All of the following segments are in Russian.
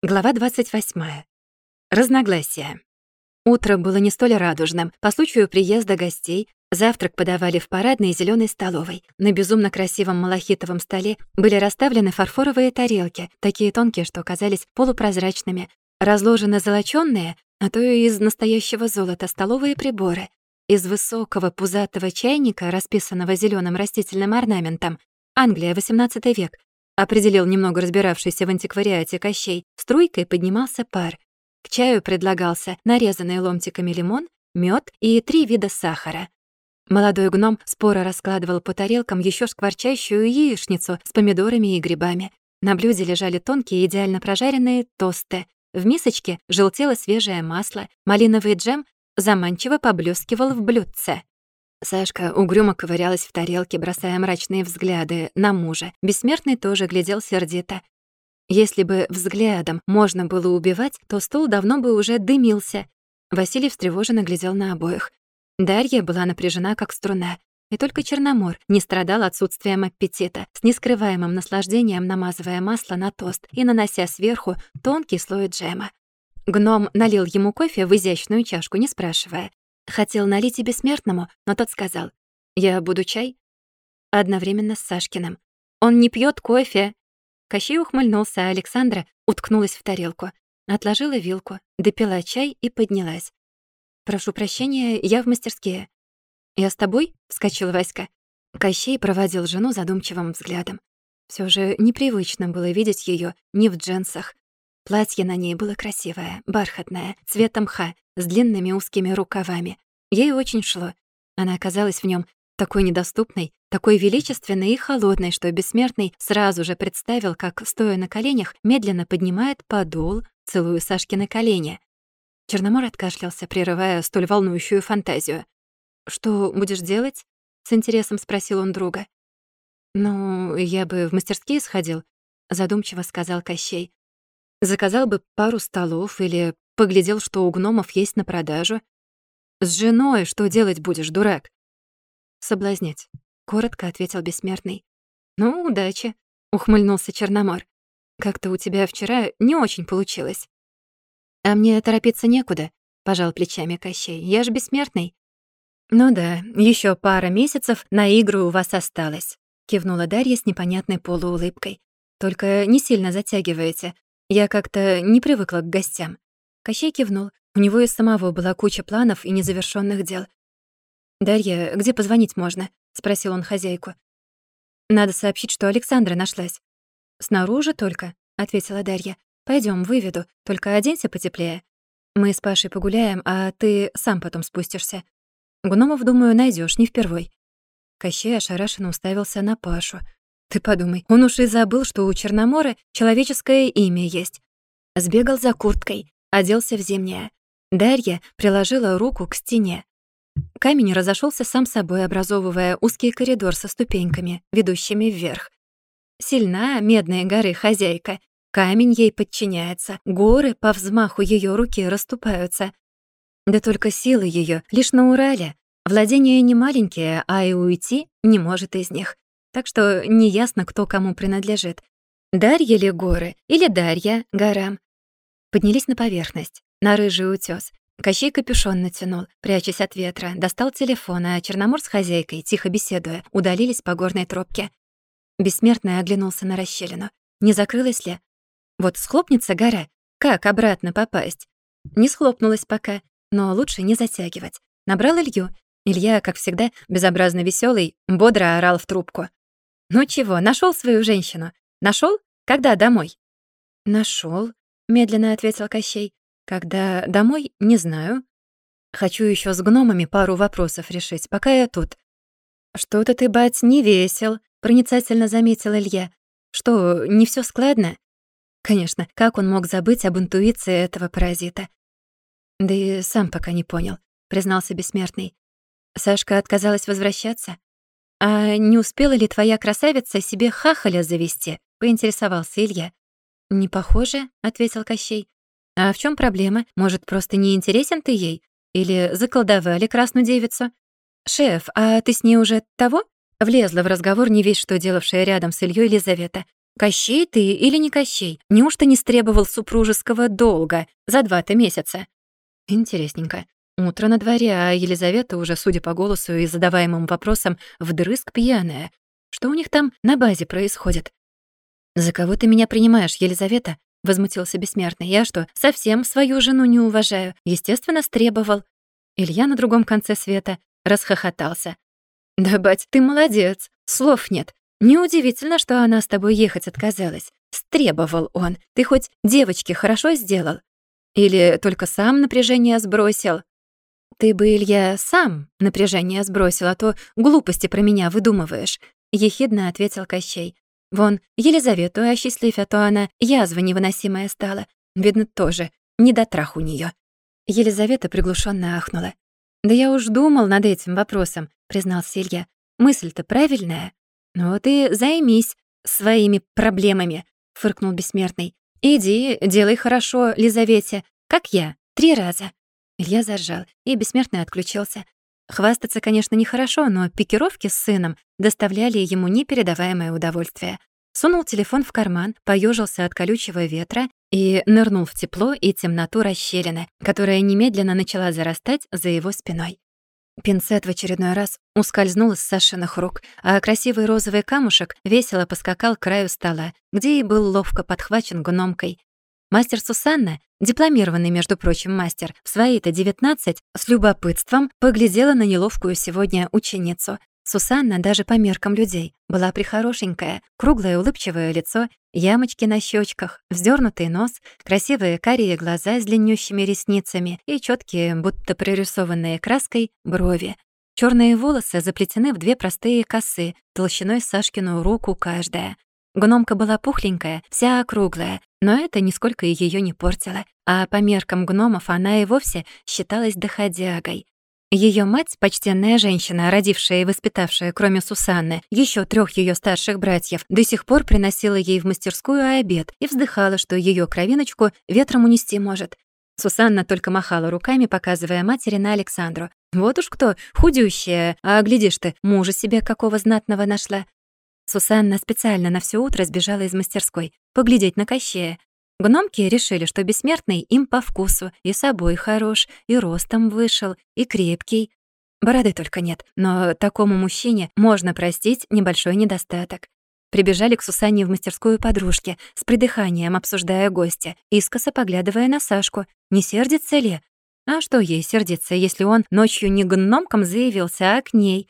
Глава 28. Разногласия. Утро было не столь радужным. По случаю приезда гостей завтрак подавали в парадной зеленой столовой. На безумно красивом малахитовом столе были расставлены фарфоровые тарелки, такие тонкие, что казались полупрозрачными. Разложены золочёные, а то и из настоящего золота столовые приборы. Из высокого пузатого чайника, расписанного зеленым растительным орнаментом, Англия, XVIII век, определил немного разбиравшийся в антиквариате Кощей, струйкой поднимался пар. К чаю предлагался нарезанный ломтиками лимон, мед и три вида сахара. Молодой гном споро раскладывал по тарелкам еще шкварчащую яичницу с помидорами и грибами. На блюде лежали тонкие идеально прожаренные тосты. В мисочке желтело свежее масло, малиновый джем заманчиво поблескивал в блюдце. Сашка угрюмо ковырялась в тарелке, бросая мрачные взгляды на мужа. Бессмертный тоже глядел сердито. Если бы взглядом можно было убивать, то стол давно бы уже дымился. Василий встревоженно глядел на обоих. Дарья была напряжена, как струна. И только Черномор не страдал отсутствием аппетита, с нескрываемым наслаждением намазывая масло на тост и нанося сверху тонкий слой джема. Гном налил ему кофе в изящную чашку, не спрашивая. Хотел налить и бессмертному, но тот сказал, «Я буду чай?» Одновременно с Сашкиным. «Он не пьет кофе!» Кощей ухмыльнулся, а Александра уткнулась в тарелку. Отложила вилку, допила чай и поднялась. «Прошу прощения, я в мастерские». «Я с тобой?» — вскочил Васька. Кощей проводил жену задумчивым взглядом. Все же непривычно было видеть ее не в джинсах. Платье на ней было красивое, бархатное, цвета мха, с длинными узкими рукавами. Ей очень шло. Она оказалась в нем такой недоступной, такой величественной и холодной, что бессмертный сразу же представил, как, стоя на коленях, медленно поднимает подол, целую Сашкины колени. Черномор откашлялся, прерывая столь волнующую фантазию. «Что будешь делать?» — с интересом спросил он друга. «Ну, я бы в мастерские сходил», — задумчиво сказал Кощей. «Заказал бы пару столов или Поглядел, что у гномов есть на продажу. «С женой что делать будешь, дурак?» «Соблазнять», — коротко ответил бессмертный. «Ну, удачи», — ухмыльнулся Черномор. «Как-то у тебя вчера не очень получилось». «А мне торопиться некуда», — пожал плечами Кощей. «Я ж бессмертный». «Ну да, еще пара месяцев на игры у вас осталось», — кивнула Дарья с непонятной полуулыбкой. «Только не сильно затягиваете. Я как-то не привыкла к гостям». Кощей кивнул. У него и самого была куча планов и незавершенных дел. «Дарья, где позвонить можно?» — спросил он хозяйку. «Надо сообщить, что Александра нашлась». «Снаружи только», — ответила Дарья. Пойдем, выведу, только оденься потеплее. Мы с Пашей погуляем, а ты сам потом спустишься. Гномов, думаю, найдешь не впервой». Кощей ошарашенно уставился на Пашу. «Ты подумай, он уж и забыл, что у Черномора человеческое имя есть». Сбегал за курткой, оделся в зимнее. Дарья приложила руку к стене. Камень разошелся сам собой, образовывая узкий коридор со ступеньками, ведущими вверх. Сильна медная горы хозяйка. Камень ей подчиняется, горы по взмаху ее руки расступаются. Да только силы ее лишь на Урале. Владения не маленькие, а и уйти не может из них. Так что неясно, кто кому принадлежит. Дарья ли горы или Дарья горам. Поднялись на поверхность, на рыжий утёс. Кощей капюшон натянул, прячась от ветра, достал телефон, а Черномор с хозяйкой, тихо беседуя, удалились по горной тропке. Бессмертный оглянулся на расщелину. Не закрылась ли? Вот схлопнется гора. Как обратно попасть? Не схлопнулась пока, но лучше не затягивать. Набрал Илью. Илья, как всегда, безобразно веселый, бодро орал в трубку. «Ну чего, нашел свою женщину? Нашел? Когда домой?» Нашел, медленно ответил Кощей. Когда домой, не знаю. Хочу еще с гномами пару вопросов решить, пока я тут. Что-то ты, бать, не весел, проницательно заметил Илья. Что, не все складно? Конечно, как он мог забыть об интуиции этого паразита? Да и сам пока не понял, признался бессмертный. Сашка отказалась возвращаться? А не успела ли твоя красавица себе хахаля завести? поинтересовался Илья. «Не похоже», — ответил Кощей. «А в чем проблема? Может, просто не интересен ты ей? Или заколдовали красную девицу?» «Шеф, а ты с ней уже того?» Влезла в разговор не весь что делавшая рядом с Ильей Елизавета. Кощей ты или не Кощей? Неужто не стребовал супружеского долга за два-то месяца? Интересненько. Утро на дворе, а Елизавета уже, судя по голосу и задаваемым вопросам, вдрызг пьяная. Что у них там на базе происходит? «За кого ты меня принимаешь, Елизавета?» — возмутился бессмертный. «Я что, совсем свою жену не уважаю? Естественно, стребовал». Илья на другом конце света расхохотался. «Да, бать, ты молодец, слов нет. Неудивительно, что она с тобой ехать отказалась. Стребовал он. Ты хоть девочке хорошо сделал? Или только сам напряжение сбросил? Ты бы, Илья, сам напряжение сбросил, а то глупости про меня выдумываешь», — ехидно ответил Кощей. «Вон, Елизавету осчастливь, а то она язва невыносимая стала. Видно, тоже недотрах у неё». Елизавета приглушенно ахнула. «Да я уж думал над этим вопросом», — признался Илья. «Мысль-то правильная». «Ну ты займись своими проблемами», — фыркнул бессмертный. «Иди, делай хорошо, Лизавете, как я, три раза». Илья заржал, и бессмертный отключился. Хвастаться, конечно, нехорошо, но пикировки с сыном доставляли ему непередаваемое удовольствие. Сунул телефон в карман, поежился от колючего ветра и нырнул в тепло и темноту расщелины, которая немедленно начала зарастать за его спиной. Пинцет в очередной раз ускользнул из Сашиных рук, а красивый розовый камушек весело поскакал к краю стола, где и был ловко подхвачен гномкой. Мастер Сусанна, дипломированный, между прочим, мастер, в свои-то 19, с любопытством поглядела на неловкую сегодня ученицу. Сусанна даже по меркам людей была прихорошенькая, круглое улыбчивое лицо, ямочки на щечках, вздернутый нос, красивые карие глаза с длиннющими ресницами и четкие, будто прорисованные краской, брови. Черные волосы заплетены в две простые косы, толщиной Сашкину руку каждая. Гномка была пухленькая, вся округлая, но это нисколько ее не портило, а по меркам гномов она и вовсе считалась доходягой. Ее мать, почтенная женщина, родившая и воспитавшая, кроме Сусанны, еще трех ее старших братьев, до сих пор приносила ей в мастерскую обед и вздыхала, что ее кровиночку ветром унести может. Сусанна только махала руками, показывая матери на Александру. «Вот уж кто, худющая, а глядишь ты, мужа себе какого знатного нашла». Сусанна специально на все утро сбежала из мастерской, поглядеть на Кощея, Гномки решили, что бессмертный им по вкусу, и собой хорош, и ростом вышел, и крепкий. Бороды только нет, но такому мужчине можно простить небольшой недостаток. Прибежали к Сусанне в мастерскую подружки, с придыханием обсуждая гостя, искоса поглядывая на Сашку. Не сердится ли? А что ей сердиться, если он ночью не гномком заявился, а к ней?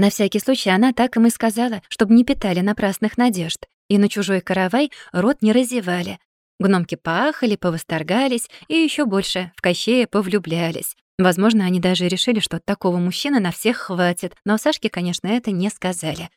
На всякий случай она так им и сказала, чтобы не питали напрасных надежд. И на чужой каравай рот не разевали, Гномки поахали, повосторгались и еще больше в Кощея повлюблялись. Возможно, они даже решили, что такого мужчины на всех хватит, но Сашке, конечно, это не сказали.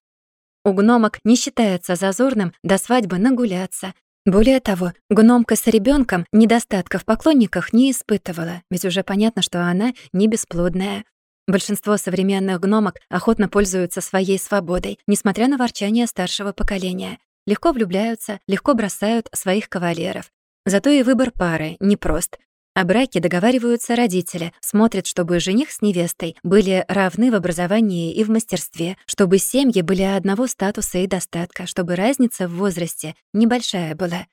У гномок не считается зазорным до свадьбы нагуляться. Более того, гномка с ребенком недостатка в поклонниках не испытывала, ведь уже понятно, что она не бесплодная. Большинство современных гномок охотно пользуются своей свободой, несмотря на ворчание старшего поколения легко влюбляются, легко бросают своих кавалеров. Зато и выбор пары непрост. О браке договариваются родители, смотрят, чтобы жених с невестой были равны в образовании и в мастерстве, чтобы семьи были одного статуса и достатка, чтобы разница в возрасте небольшая была.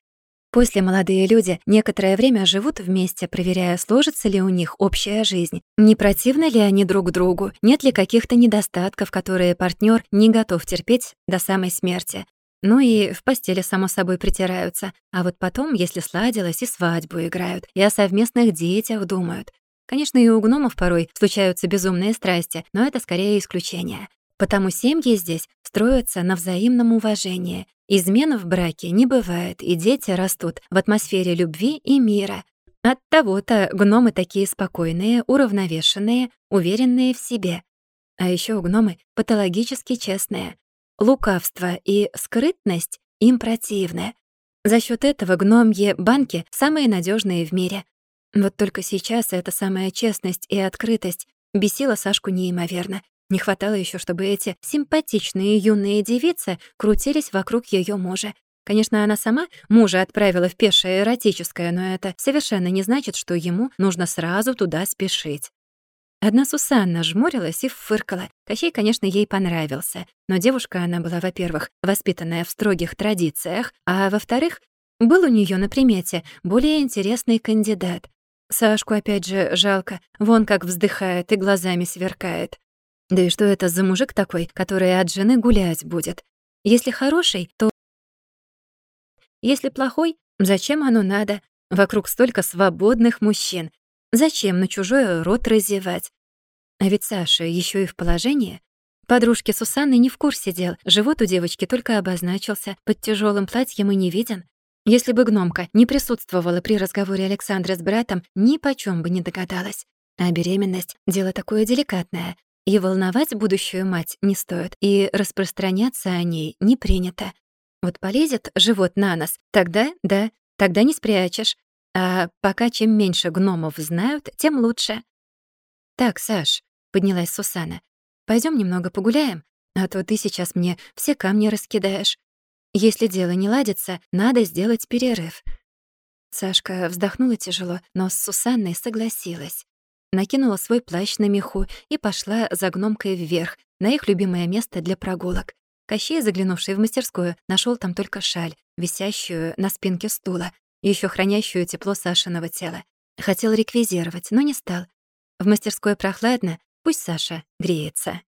После молодые люди некоторое время живут вместе, проверяя, сложится ли у них общая жизнь, не противны ли они друг другу, нет ли каких-то недостатков, которые партнер не готов терпеть до самой смерти. Ну и в постели, само собой, притираются. А вот потом, если сладилось, и свадьбу играют, и о совместных детях думают. Конечно, и у гномов порой случаются безумные страсти, но это скорее исключение. Потому семьи здесь строятся на взаимном уважении. Измен в браке не бывает, и дети растут в атмосфере любви и мира. Оттого-то гномы такие спокойные, уравновешенные, уверенные в себе. А еще гномы патологически честные. Лукавство и скрытность им противны. За счет этого гномьи банки самые надежные в мире. Вот только сейчас эта самая честность и открытость бесила Сашку неимоверно. Не хватало еще, чтобы эти симпатичные юные девицы крутились вокруг ее мужа. Конечно, она сама мужа отправила в пешее эротическое, но это совершенно не значит, что ему нужно сразу туда спешить. Одна Сусанна жмурилась и фыркала. Кощей, конечно, ей понравился, но девушка она была, во-первых, воспитанная в строгих традициях, а во-вторых, был у нее на примете более интересный кандидат. Сашку, опять же, жалко. Вон как вздыхает и глазами сверкает. Да и что это за мужик такой, который от жены гулять будет? Если хороший, то... Если плохой, зачем оно надо? Вокруг столько свободных мужчин. Зачем на чужой рот разевать? А ведь Саша еще и в положении. Подружки Сусанны не в курсе дел. Живот у девочки только обозначился, под тяжелым платьем и не виден. Если бы гномка не присутствовала при разговоре Александры с братом, ни почем бы не догадалась. А беременность — дело такое деликатное. И волновать будущую мать не стоит, и распространяться о ней не принято. Вот полезет живот на нос, тогда, да, тогда не спрячешь. А пока чем меньше гномов знают, тем лучше. «Так, Саш», — поднялась Сусана, пойдем немного погуляем, а то ты сейчас мне все камни раскидаешь. Если дело не ладится, надо сделать перерыв». Сашка вздохнула тяжело, но с Сусанной согласилась. Накинула свой плащ на меху и пошла за гномкой вверх, на их любимое место для прогулок. Кощей, заглянувший в мастерскую, нашел там только шаль, висящую на спинке стула, еще хранящую тепло Сашиного тела. Хотел реквизировать, но не стал. В мастерской прохладно, пусть Саша греется.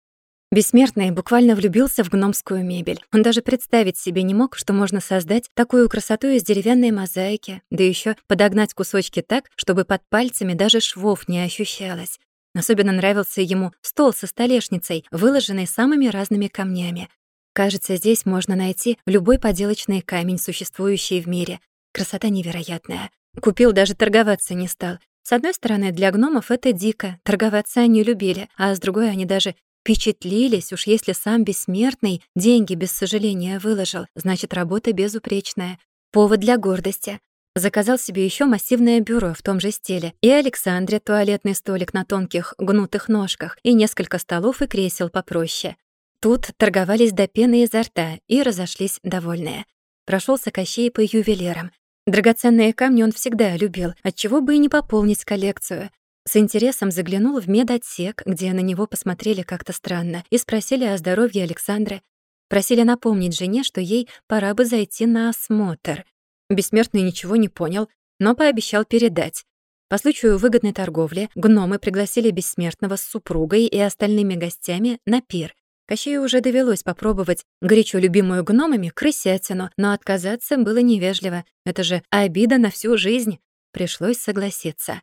Бессмертный буквально влюбился в гномскую мебель. Он даже представить себе не мог, что можно создать такую красоту из деревянной мозаики, да еще подогнать кусочки так, чтобы под пальцами даже швов не ощущалось. Особенно нравился ему стол со столешницей, выложенный самыми разными камнями. Кажется, здесь можно найти любой поделочный камень, существующий в мире, Красота невероятная. Купил, даже торговаться не стал. С одной стороны, для гномов это дико, торговаться они любили, а с другой они даже впечатлились, уж если сам бессмертный деньги без сожаления выложил, значит, работа безупречная. Повод для гордости. Заказал себе еще массивное бюро в том же стиле, и Александре туалетный столик на тонких гнутых ножках, и несколько столов и кресел попроще. Тут торговались до пены изо рта и разошлись довольные. Прошелся Кощей по ювелирам. Драгоценные камни он всегда любил, отчего бы и не пополнить коллекцию. С интересом заглянул в медотсек, где на него посмотрели как-то странно, и спросили о здоровье Александры. Просили напомнить жене, что ей пора бы зайти на осмотр. Бессмертный ничего не понял, но пообещал передать. По случаю выгодной торговли гномы пригласили Бессмертного с супругой и остальными гостями на пир, Кощею уже довелось попробовать горячо любимую гномами крысятину, но отказаться было невежливо. Это же обида на всю жизнь. Пришлось согласиться.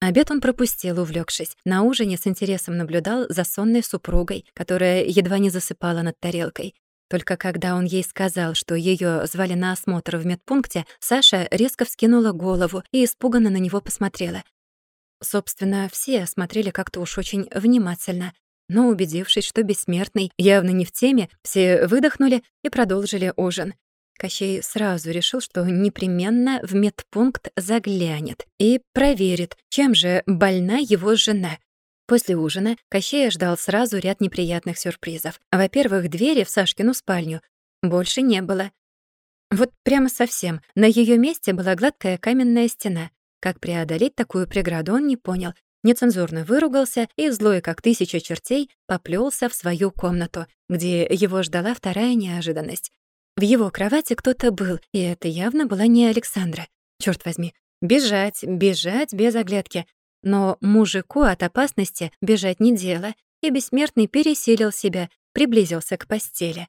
Обед он пропустил, увлекшись. На ужине с интересом наблюдал за сонной супругой, которая едва не засыпала над тарелкой. Только когда он ей сказал, что ее звали на осмотр в медпункте, Саша резко вскинула голову и испуганно на него посмотрела. Собственно, все смотрели как-то уж очень внимательно. Но, убедившись, что бессмертный явно не в теме, все выдохнули и продолжили ужин. Кощей сразу решил, что непременно в медпункт заглянет и проверит, чем же больна его жена. После ужина Кощея ждал сразу ряд неприятных сюрпризов. Во-первых, двери в Сашкину спальню больше не было. Вот прямо совсем. На ее месте была гладкая каменная стена. Как преодолеть такую преграду, он не понял нецензурно выругался и, злой как тысяча чертей, поплелся в свою комнату, где его ждала вторая неожиданность. В его кровати кто-то был, и это явно была не Александра. Черт возьми, бежать, бежать без оглядки. Но мужику от опасности бежать не дело, и бессмертный пересилил себя, приблизился к постели.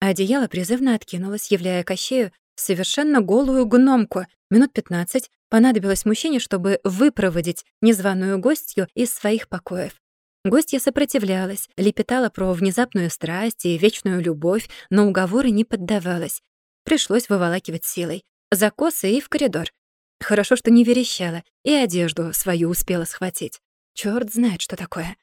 Одеяло призывно откинулось, являя Кощею совершенно голую гномку. Минут пятнадцать понадобилось мужчине, чтобы выпроводить незваную гостью из своих покоев. Гостья сопротивлялась, лепетала про внезапную страсть и вечную любовь, но уговоры не поддавалась. Пришлось выволакивать силой. За косы и в коридор. Хорошо, что не верещала, и одежду свою успела схватить. Чёрт знает, что такое.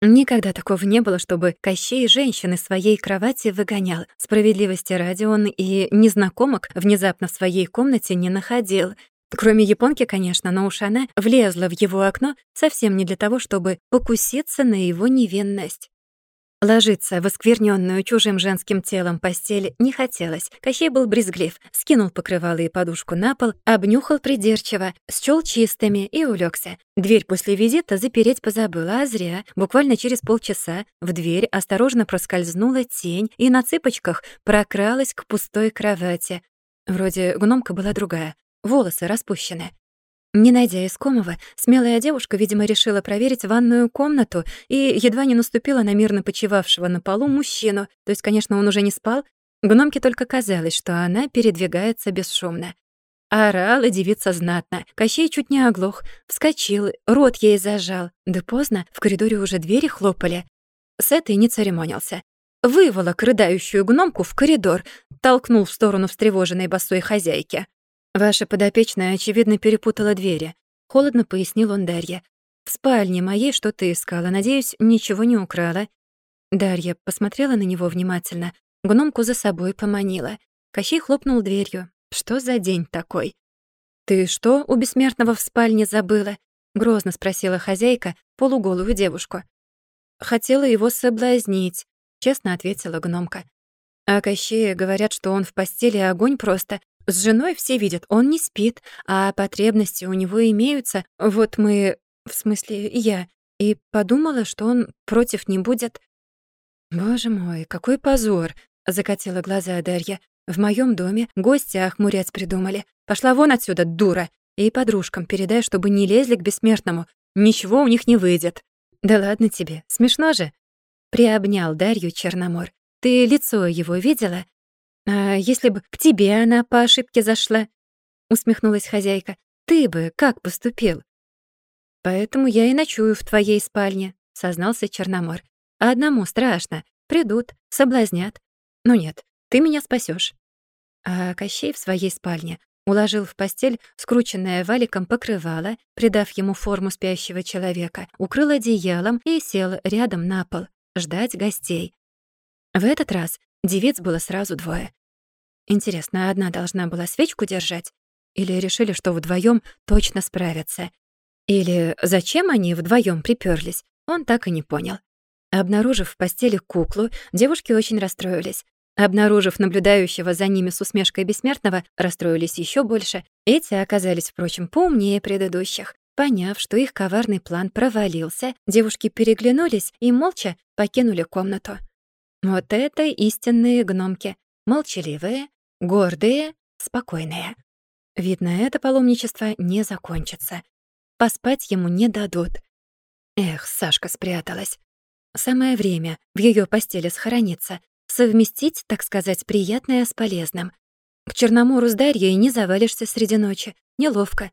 Никогда такого не было, чтобы Кощей женщины своей кровати выгонял. Справедливости ради он и незнакомок внезапно в своей комнате не находил. Кроме японки, конечно, но уж она влезла в его окно совсем не для того, чтобы покуситься на его невинность. Ложиться в осквернённую чужим женским телом постель не хотелось. Кощей был брезглив, скинул покрывало и подушку на пол, обнюхал придирчиво, счёл чистыми и улегся. Дверь после визита запереть позабыла, а зря. Буквально через полчаса в дверь осторожно проскользнула тень и на цыпочках прокралась к пустой кровати. Вроде гномка была другая, волосы распущены. Не найдя искомого, смелая девушка, видимо, решила проверить ванную комнату и едва не наступила на мирно почивавшего на полу мужчину. То есть, конечно, он уже не спал. Гномке только казалось, что она передвигается бесшумно. Орала девица знатно. Кощей чуть не оглох. Вскочил, рот ей зажал. Да поздно, в коридоре уже двери хлопали. С этой не церемонился. Выволок рыдающую гномку в коридор, толкнул в сторону встревоженной босой хозяйки. «Ваша подопечная, очевидно, перепутала двери», — холодно пояснил он Дарья. «В спальне моей что-то искала. Надеюсь, ничего не украла». Дарья посмотрела на него внимательно, гномку за собой поманила. Кощей хлопнул дверью. «Что за день такой?» «Ты что у бессмертного в спальне забыла?» — грозно спросила хозяйка полуголую девушку. «Хотела его соблазнить», — честно ответила гномка. «А Кощея говорят, что он в постели огонь просто, с женой все видят, он не спит, а потребности у него имеются. Вот мы, в смысле, я, и подумала, что он против не будет. «Боже мой, какой позор!» — закатила глаза Дарья. «В моем доме гости охмурец придумали. Пошла вон отсюда, дура! И подружкам передай, чтобы не лезли к бессмертному. Ничего у них не выйдет». «Да ладно тебе, смешно же?» Приобнял Дарью Черномор. «Ты лицо его видела? «А если бы к тебе она по ошибке зашла?» — усмехнулась хозяйка. «Ты бы как поступил?» «Поэтому я и ночую в твоей спальне», — сознался Черномор. «А одному страшно. Придут, соблазнят. Ну нет, ты меня спасешь. А Кощей в своей спальне уложил в постель скрученное валиком покрывало, придав ему форму спящего человека, укрыл одеялом и сел рядом на пол, ждать гостей. В этот раз Девиц было сразу двое. Интересно, одна должна была свечку держать? Или решили, что вдвоем точно справятся? Или зачем они вдвоем приперлись? Он так и не понял. Обнаружив в постели куклу, девушки очень расстроились. Обнаружив наблюдающего за ними с усмешкой бессмертного, расстроились еще больше. Эти оказались, впрочем, поумнее предыдущих. Поняв, что их коварный план провалился, девушки переглянулись и молча покинули комнату. Вот это истинные гномки. Молчаливые, гордые, спокойные. Видно, это паломничество не закончится. Поспать ему не дадут. Эх, Сашка спряталась. Самое время в ее постели схорониться, совместить, так сказать, приятное с полезным. К Черномору с Дарьей не завалишься среди ночи, неловко.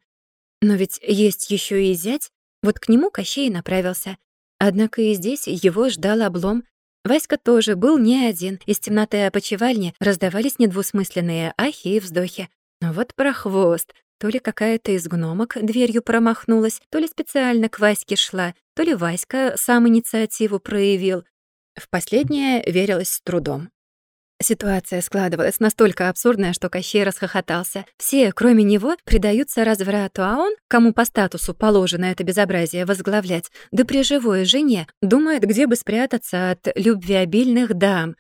Но ведь есть еще и зять, вот к нему Кощей направился. Однако и здесь его ждал облом, Васька тоже был не один. Из темноты опочивальни раздавались недвусмысленные ахи и вздохи. Но вот про хвост. То ли какая-то из гномок дверью промахнулась, то ли специально к Ваське шла, то ли Васька сам инициативу проявил. В последнее верилось с трудом. Ситуация складывалась настолько абсурдная, что Кощей расхохотался. Все, кроме него, предаются разврату, а он, кому по статусу положено это безобразие возглавлять, да при живой жене, думает, где бы спрятаться от любвеобильных дам.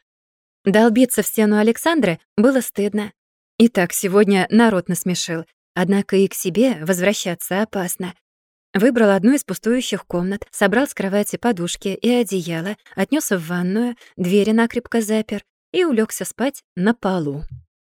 Долбиться в стену Александры было стыдно. И так сегодня народ насмешил. Однако и к себе возвращаться опасно. Выбрал одну из пустующих комнат, собрал с кровати подушки и одеяло, отнес в ванную, двери накрепко запер, и улегся спать на полу.